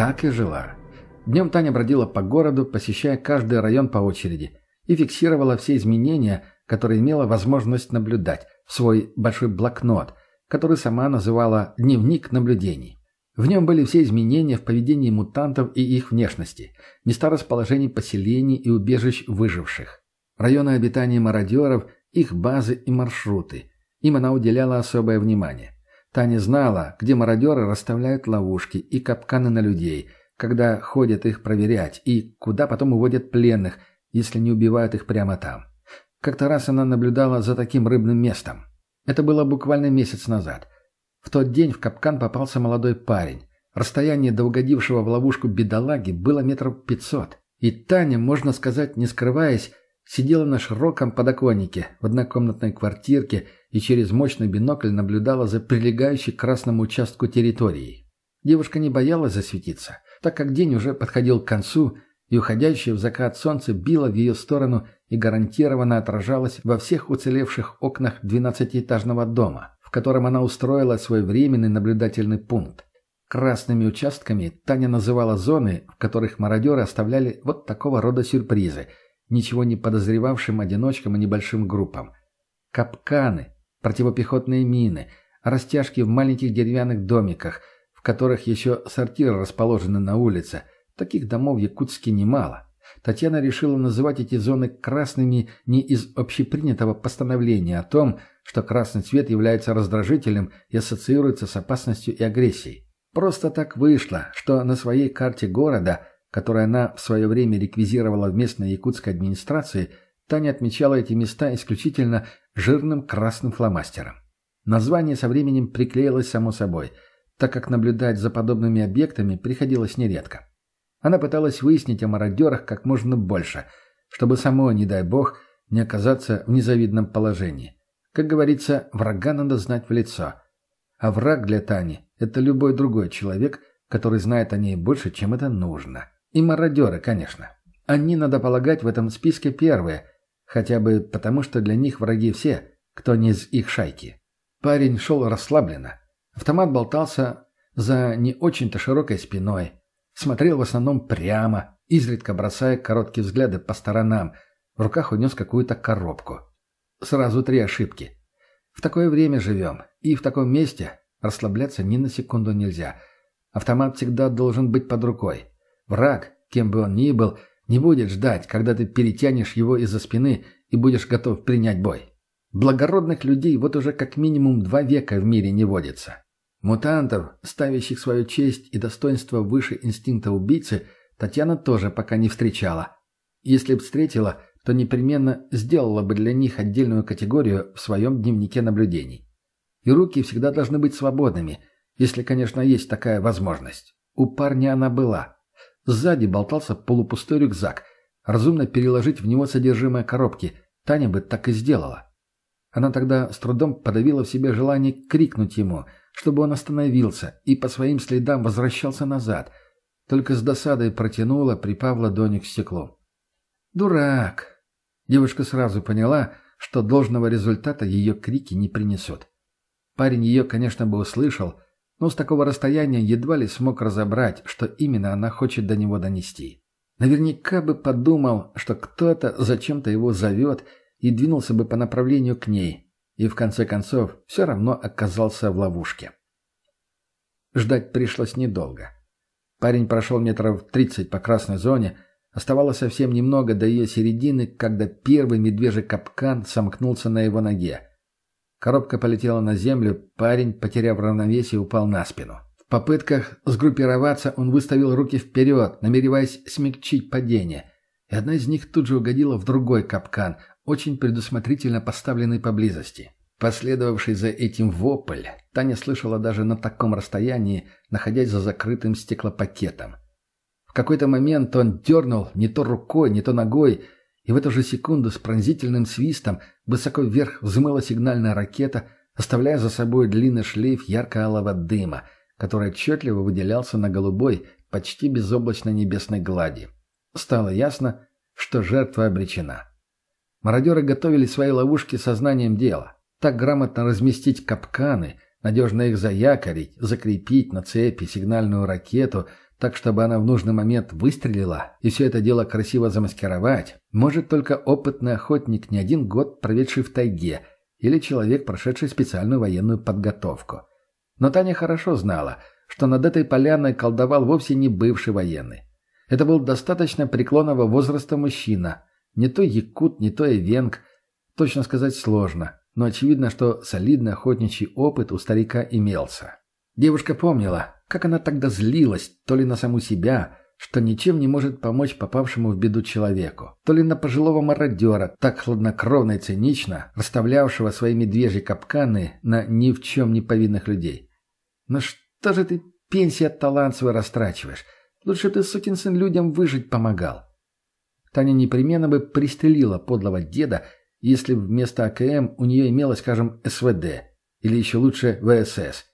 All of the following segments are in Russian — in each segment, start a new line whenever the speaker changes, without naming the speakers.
Так и жила. Днем Таня бродила по городу, посещая каждый район по очереди, и фиксировала все изменения, которые имела возможность наблюдать, в свой большой блокнот, который сама называла «дневник наблюдений». В нем были все изменения в поведении мутантов и их внешности, места расположений поселений и убежищ выживших, районы обитания мародеров, их базы и маршруты. Им она уделяла особое внимание. Таня знала, где мародеры расставляют ловушки и капканы на людей, когда ходят их проверять, и куда потом уводят пленных, если не убивают их прямо там. Как-то раз она наблюдала за таким рыбным местом. Это было буквально месяц назад. В тот день в капкан попался молодой парень. Расстояние до угодившего в ловушку бедолаги было метров пятьсот. И Таня, можно сказать, не скрываясь, сидела на широком подоконнике в однокомнатной квартирке и через мощный бинокль наблюдала за прилегающей к красному участку территорией. Девушка не боялась засветиться, так как день уже подходил к концу, и уходящее в закат солнце било в ее сторону и гарантированно отражалось во всех уцелевших окнах двенадцатиэтажного дома, в котором она устроила свой временный наблюдательный пункт. Красными участками Таня называла зоны, в которых мародеры оставляли вот такого рода сюрпризы, ничего не подозревавшим одиночкам и небольшим группам. Капканы, противопехотные мины, растяжки в маленьких деревянных домиках, в которых еще сортиры расположены на улице. Таких домов в Якутске немало. Татьяна решила называть эти зоны красными не из общепринятого постановления о том, что красный цвет является раздражителем и ассоциируется с опасностью и агрессией. Просто так вышло, что на своей карте города, которую она в свое время реквизировала в местной якутской администрации, Таня отмечала эти места исключительно жирным красным фломастером. Название со временем приклеилось само собой, так как наблюдать за подобными объектами приходилось нередко. Она пыталась выяснить о мародерах как можно больше, чтобы самой, не дай бог, не оказаться в незавидном положении. Как говорится, врага надо знать в лицо. А враг для Тани – это любой другой человек, который знает о ней больше, чем это нужно. И мародеры, конечно. Они, надо полагать, в этом списке первые, хотя бы потому, что для них враги все, кто не из их шайки. Парень шел расслабленно. Автомат болтался за не очень-то широкой спиной – Смотрел в основном прямо, изредка бросая короткие взгляды по сторонам. В руках унес какую-то коробку. Сразу три ошибки. В такое время живем, и в таком месте расслабляться ни на секунду нельзя. Автомат всегда должен быть под рукой. Враг, кем бы он ни был, не будет ждать, когда ты перетянешь его из-за спины и будешь готов принять бой. Благородных людей вот уже как минимум два века в мире не водится. Мутантов, ставящих свою честь и достоинство выше инстинкта убийцы, Татьяна тоже пока не встречала. Если б встретила, то непременно сделала бы для них отдельную категорию в своем дневнике наблюдений. И руки всегда должны быть свободными, если, конечно, есть такая возможность. У парня она была. Сзади болтался полупустой рюкзак. Разумно переложить в него содержимое коробки. Таня бы так и сделала. Она тогда с трудом подавила в себе желание крикнуть ему – чтобы он остановился и по своим следам возвращался назад. Только с досадой протянула, припав ладонью к стеклу. «Дурак!» Девушка сразу поняла, что должного результата ее крики не принесут. Парень ее, конечно, бы услышал, но с такого расстояния едва ли смог разобрать, что именно она хочет до него донести. Наверняка бы подумал, что кто-то зачем-то его зовет и двинулся бы по направлению к ней, и в конце концов все равно оказался в ловушке. Ждать пришлось недолго. Парень прошел метров тридцать по красной зоне, оставалось совсем немного до ее середины, когда первый медвежий капкан сомкнулся на его ноге. Коробка полетела на землю, парень, потеряв равновесие, упал на спину. В попытках сгруппироваться он выставил руки вперед, намереваясь смягчить падение, и одна из них тут же угодила в другой капкан, очень предусмотрительно поставленный поблизости. Последовавший за этим вопль Таня слышала даже на таком расстоянии, находясь за закрытым стеклопакетом. В какой-то момент он дернул не то рукой, не то ногой, и в эту же секунду с пронзительным свистом высоко вверх взмыла сигнальная ракета, оставляя за собой длинный шлейф ярко-алого дыма, который отчетливо выделялся на голубой, почти безоблачной небесной глади. Стало ясно, что жертва обречена. Мародеры готовили свои ловушки сознанием дела. Так грамотно разместить капканы, надежно их заякорить, закрепить на цепи сигнальную ракету, так, чтобы она в нужный момент выстрелила и все это дело красиво замаскировать, может только опытный охотник, не один год проведший в тайге, или человек, прошедший специальную военную подготовку. Но Таня хорошо знала, что над этой поляной колдовал вовсе не бывший военный. Это был достаточно преклонного возраста мужчина, не то якут, не то и венг, точно сказать сложно, но очевидно, что солидный охотничий опыт у старика имелся. Девушка помнила, как она тогда злилась, то ли на саму себя, что ничем не может помочь попавшему в беду человеку, то ли на пожилого мародера, так хладнокровно и цинично, расставлявшего свои медвежьи капканы на ни в чем не повинных людей. «Ну что же ты пенсия талант свой растрачиваешь? Лучше ты, сукин сын, людям выжить помогал». Таня непременно бы пристрелила подлого деда, если вместо АКМ у нее имелось, скажем, СВД, или еще лучше ВСС –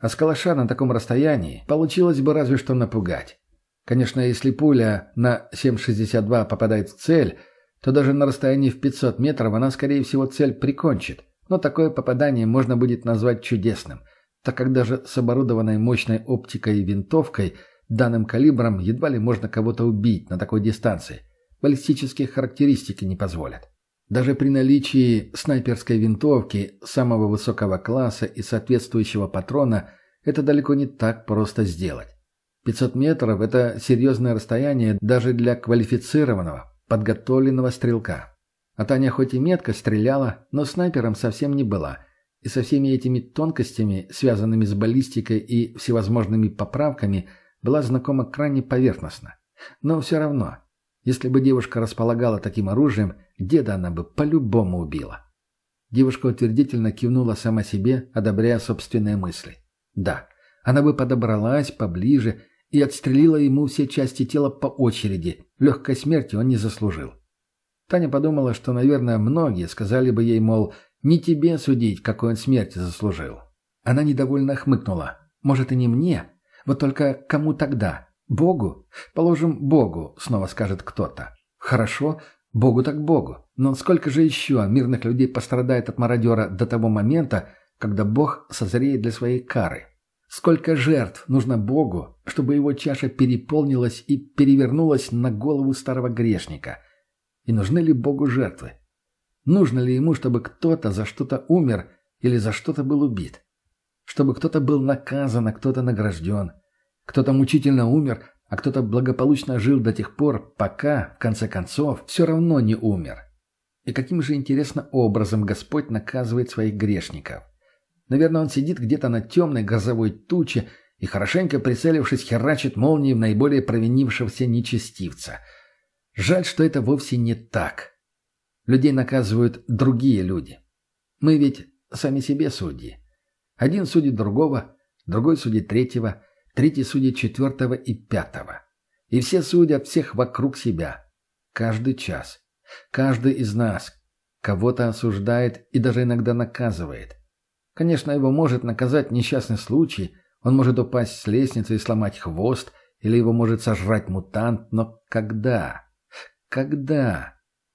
а с калаша на таком расстоянии получилось бы разве что напугать. Конечно, если пуля на 7,62 попадает в цель, то даже на расстоянии в 500 метров она, скорее всего, цель прикончит. Но такое попадание можно будет назвать чудесным, так как даже с оборудованной мощной оптикой и винтовкой данным калибром едва ли можно кого-то убить на такой дистанции. Баллистические характеристики не позволят. Даже при наличии снайперской винтовки самого высокого класса и соответствующего патрона это далеко не так просто сделать. 500 метров – это серьезное расстояние даже для квалифицированного, подготовленного стрелка. А Таня хоть и метко стреляла, но снайпером совсем не была. И со всеми этими тонкостями, связанными с баллистикой и всевозможными поправками, была знакома крайне поверхностно. Но все равно, если бы девушка располагала таким оружием, деда она бы по-любому убила. Девушка утвердительно кивнула сама себе, одобряя собственные мысли. Да, она бы подобралась поближе и отстрелила ему все части тела по очереди. Легкой смерти он не заслужил. Таня подумала, что, наверное, многие сказали бы ей, мол, не тебе судить, какой он смерти заслужил. Она недовольно хмыкнула. Может, и не мне? Вот только кому тогда? Богу? Положим, Богу, снова скажет кто-то. Хорошо, Богу так Богу. Но сколько же еще мирных людей пострадает от мародера до того момента, когда Бог созреет для своей кары? Сколько жертв нужно Богу, чтобы его чаша переполнилась и перевернулась на голову старого грешника? И нужны ли Богу жертвы? Нужно ли ему, чтобы кто-то за что-то умер или за что-то был убит? Чтобы кто-то был наказан, а кто-то награжден? Кто-то мучительно умер, а кто-то благополучно жил до тех пор, пока, в конце концов, все равно не умер. И каким же интересно образом Господь наказывает своих грешников? Наверное, он сидит где-то на темной грозовой туче и, хорошенько прицелившись, херачит молнией в наиболее провинившегося нечестивца. Жаль, что это вовсе не так. Людей наказывают другие люди. Мы ведь сами себе судьи. Один судит другого, другой судит третьего – третий судит четвертого и пятого. И все судят всех вокруг себя. Каждый час. Каждый из нас кого-то осуждает и даже иногда наказывает. Конечно, его может наказать несчастный случай, он может упасть с лестницы и сломать хвост, или его может сожрать мутант, но когда? Когда?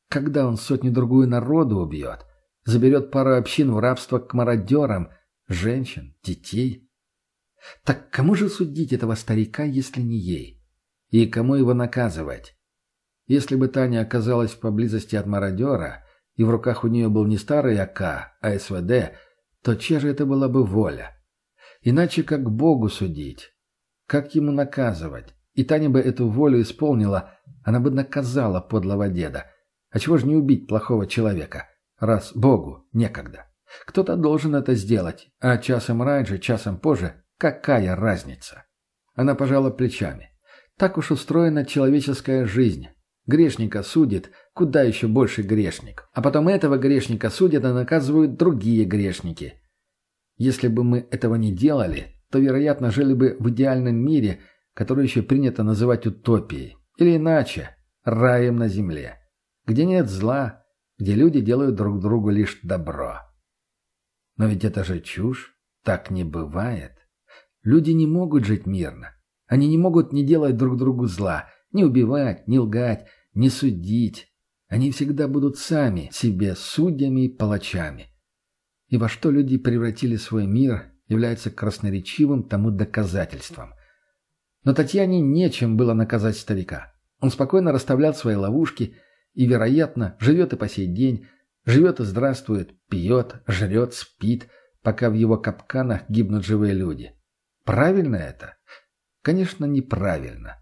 Когда он сотню-другую народу убьет? Заберет пару общин в рабство к мародерам, женщин, детей? Так кому же судить этого старика, если не ей? И кому его наказывать? Если бы Таня оказалась поблизости от мародера, и в руках у нее был не старый АК, а СВД, то чья же это была бы воля? Иначе как Богу судить? Как ему наказывать? И Таня бы эту волю исполнила, она бы наказала подлого деда. А чего же не убить плохого человека, раз Богу некогда? Кто-то должен это сделать, а часом раньше, часом позже Какая разница? Она пожала плечами. Так уж устроена человеческая жизнь. Грешника судит, куда еще больше грешник. А потом этого грешника судят и наказывают другие грешники. Если бы мы этого не делали, то, вероятно, жили бы в идеальном мире, который еще принято называть утопией. Или иначе, раем на земле. Где нет зла, где люди делают друг другу лишь добро. Но ведь это же чушь. Так не бывает. Люди не могут жить мирно. Они не могут не делать друг другу зла, не убивать, не лгать, не судить. Они всегда будут сами себе судьями и палачами. И во что люди превратили свой мир, является красноречивым тому доказательством. Но Татьяне нечем было наказать старика. Он спокойно расставлял свои ловушки и, вероятно, живет и по сей день, живет и здравствует, пьет, жрет, спит, пока в его капканах гибнут живые люди. Правильно это? Конечно, неправильно.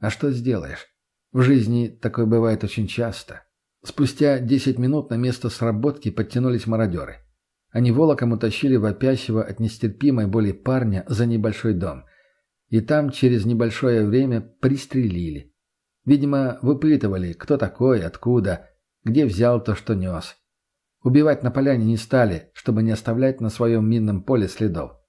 А что сделаешь? В жизни такое бывает очень часто. Спустя десять минут на место сработки подтянулись мародеры. Они волоком утащили вопящего от нестерпимой боли парня за небольшой дом. И там через небольшое время пристрелили. Видимо, выпытывали, кто такой, откуда, где взял то, что нес. Убивать на поляне не стали, чтобы не оставлять на своем минном поле следов.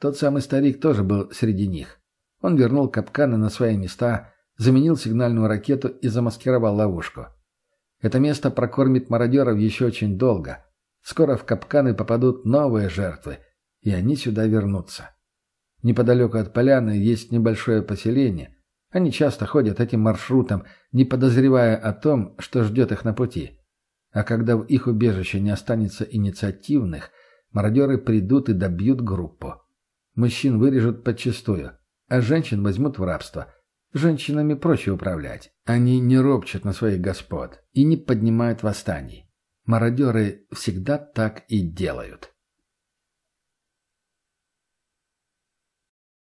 Тот самый старик тоже был среди них. Он вернул капканы на свои места, заменил сигнальную ракету и замаскировал ловушку. Это место прокормит мародеров еще очень долго. Скоро в капканы попадут новые жертвы, и они сюда вернутся. Неподалеку от поляны есть небольшое поселение. Они часто ходят этим маршрутом, не подозревая о том, что ждет их на пути. А когда в их убежище не останется инициативных, мародеры придут и добьют группу. Мужчин вырежут подчистую, а женщин возьмут в рабство. Женщинами проще управлять. Они не ропчут на своих господ и не поднимают восстаний. Мародеры всегда так и делают.